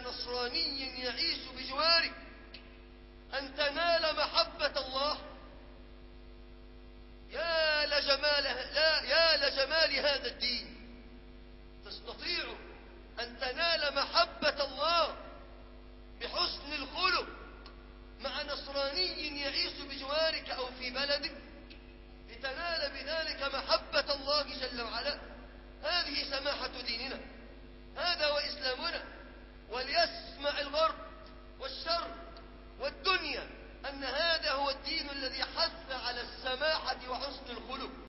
نصراني يعيش بجوارك أن تنال محبة الله. يا لجمال, لا يا لجمال هذا الدين. تستطيع أن تنال محبة الله بحسن الخلق. مع نصراني يعيش بجوارك أو في بلدك. لتنال بذلك محبة الدين الذي حث على